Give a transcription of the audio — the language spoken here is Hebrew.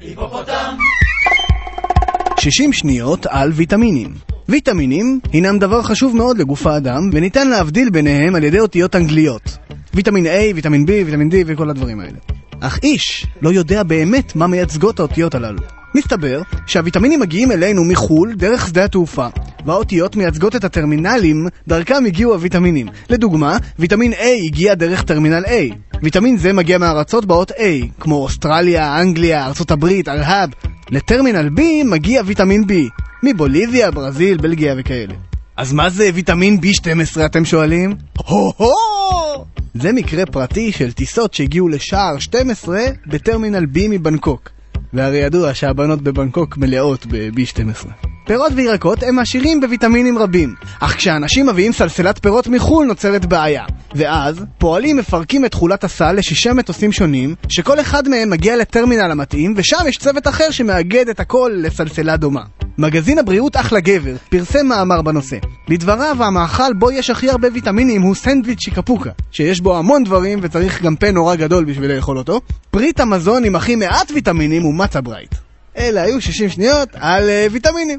היפופוטם! 60 שניות על ויטמינים. ויטמינים הינם דבר חשוב מאוד לגוף האדם, וניתן להבדיל ביניהם על ידי אותיות אנגליות. ויטמין A, ויטמין B, ויטמין D וכל הדברים האלה. אך איש לא יודע באמת מה מייצגות האותיות הללו. מסתבר שהוויטמינים מגיעים אלינו מחו"ל דרך שדה התעופה, והאותיות מייצגות את הטרמינלים דרכם הגיעו הוויטמינים. לדוגמה, ויטמין A הגיע דרך טרמינל A. ויטמין זה מגיע מארצות באות A, כמו אוסטרליה, אנגליה, ארצות הברית, ארהב. לטרמינל B מגיע ויטמין B, מבוליביה, ברזיל, בלגיה וכאלה. אז מה זה ויטמין B12 אתם שואלים? הו-הו! זה מקרה פרטי של טיסות שהגיעו לשער 12 בטרמינל B מבנקוק. והרי ידוע שהבנות בבנקוק מלאות ב-B12. פירות וירקות הם עשירים בוויטמינים רבים, אך כשאנשים מביאים סלסלת פירות מחו"ל נוצרת בעיה. ואז, פועלים מפרקים את תכולת הסל לשישה מטוסים שונים, שכל אחד מהם מגיע לטרמינל המתאים, ושם יש צוות אחר שמאגד את הכל לסלסלה דומה. מגזין הבריאות אחלה גבר פרסם מאמר בנושא. לדבריו, המאכל בו יש הכי הרבה ויטמינים הוא סנדוויץ' שיקפוקה, שיש בו המון דברים וצריך גם פה נורא גדול בשביל לאכול אותו. פריט המזון עם הכי מעט ויטמינים הוא מצה ברייט. אלה היו 60 שניות על אה, ויטמינים.